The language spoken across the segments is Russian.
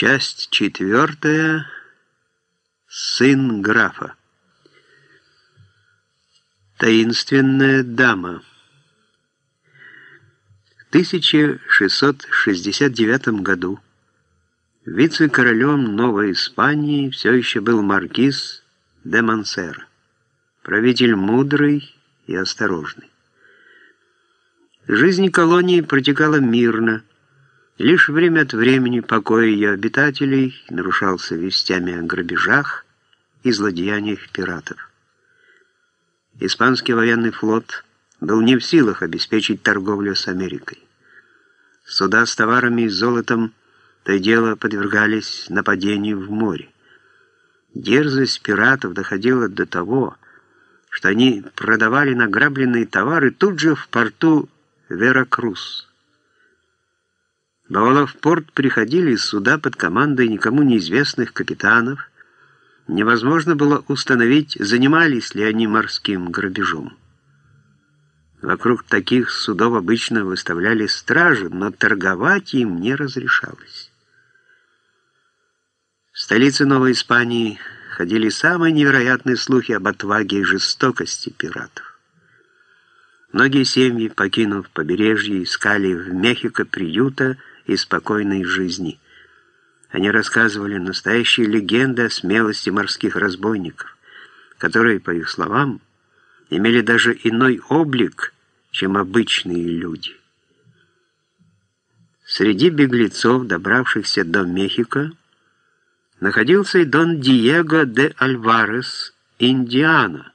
Часть четвертая. Сын графа. Таинственная дама. В 1669 году вице-королем Новой Испании все еще был маркиз де Мансер, правитель мудрый и осторожный. Жизнь колонии протекала мирно, Лишь время от времени покой ее обитателей нарушался вестями о грабежах и злодеяниях пиратов. Испанский военный флот был не в силах обеспечить торговлю с Америкой. Суда с товарами и золотом то и дело подвергались нападению в море. Дерзость пиратов доходила до того, что они продавали награбленные товары тут же в порту Веракрус. Бывало, в порт приходили суда под командой никому неизвестных капитанов. Невозможно было установить, занимались ли они морским грабежом. Вокруг таких судов обычно выставляли стражи, но торговать им не разрешалось. В столице Новой Испании ходили самые невероятные слухи об отваге и жестокости пиратов. Многие семьи, покинув побережье, искали в Мехико приюта, и спокойной жизни. Они рассказывали настоящие легенды о смелости морских разбойников, которые, по их словам, имели даже иной облик, чем обычные люди. Среди беглецов, добравшихся до Мехико, находился и Дон Диего де Альварес, Индиана,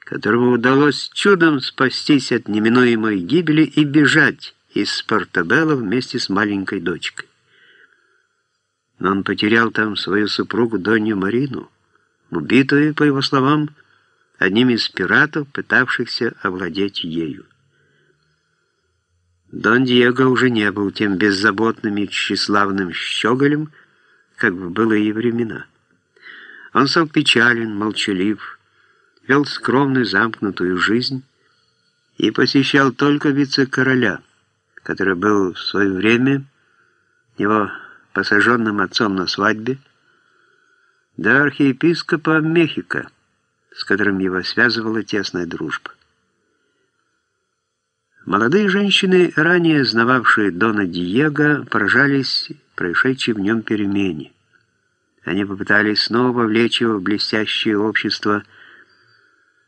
которому удалось чудом спастись от неминуемой гибели и бежать, из Портабелло вместе с маленькой дочкой. Но он потерял там свою супругу Донью Марину, убитую, по его словам, одним из пиратов, пытавшихся овладеть ею. Дон Диего уже не был тем беззаботным и тщеславным щеголем, как в былые времена. Он стал печален, молчалив, вел скромную замкнутую жизнь и посещал только вице-короля — который был в свое время его посаженным отцом на свадьбе, до архиепископа Мехико, с которым его связывала тесная дружба. Молодые женщины, ранее знававшие Дона Диего, поражались происшедшей в нем перемене. Они попытались снова вовлечь его в блестящее общество,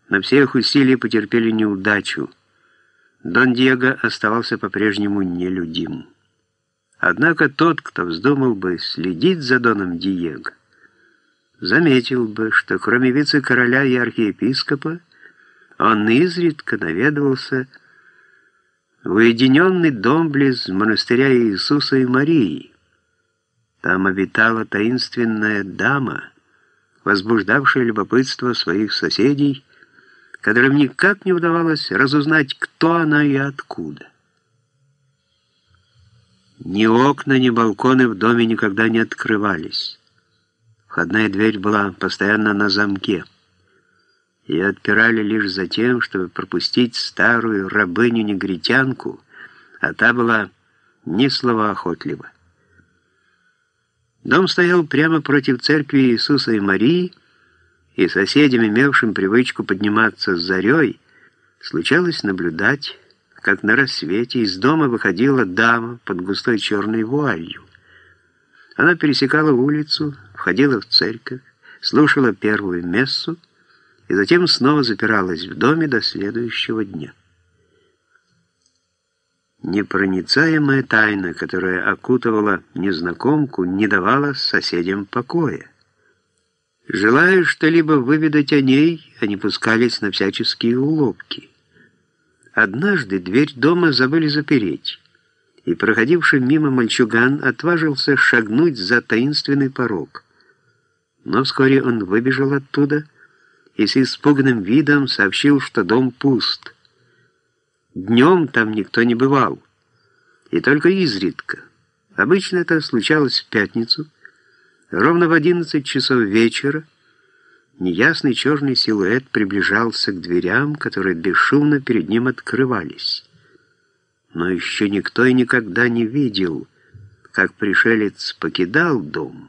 но все их усилия потерпели неудачу. Дон Диего оставался по-прежнему нелюдим. Однако тот, кто вздумал бы следить за Доном Диего, заметил бы, что кроме вице-короля и архиепископа, он изредка наведывался в уединенный дом близ монастыря Иисуса и Марии. Там обитала таинственная дама, возбуждавшая любопытство своих соседей, которым никак не удавалось разузнать, кто она и откуда. Ни окна, ни балконы в доме никогда не открывались. Входная дверь была постоянно на замке. Ее отпирали лишь за тем, чтобы пропустить старую рабыню-негритянку, а та была ни слова охотлива. Дом стоял прямо против церкви Иисуса и Марии, и соседям, имевшим привычку подниматься с зарей, случалось наблюдать, как на рассвете из дома выходила дама под густой черной вуалью. Она пересекала улицу, входила в церковь, слушала первую мессу и затем снова запиралась в доме до следующего дня. Непроницаемая тайна, которая окутывала незнакомку, не давала соседям покоя. Желая что-либо выведать о ней, они пускались на всяческие уловки. Однажды дверь дома забыли запереть, и проходивший мимо мальчуган отважился шагнуть за таинственный порог. Но вскоре он выбежал оттуда и с испуганным видом сообщил, что дом пуст. Днем там никто не бывал, и только изредка. Обычно это случалось в пятницу, Ровно в 11 часов вечера неясный черный силуэт приближался к дверям, которые бесшумно перед ним открывались. Но еще никто и никогда не видел, как пришелец покидал дом,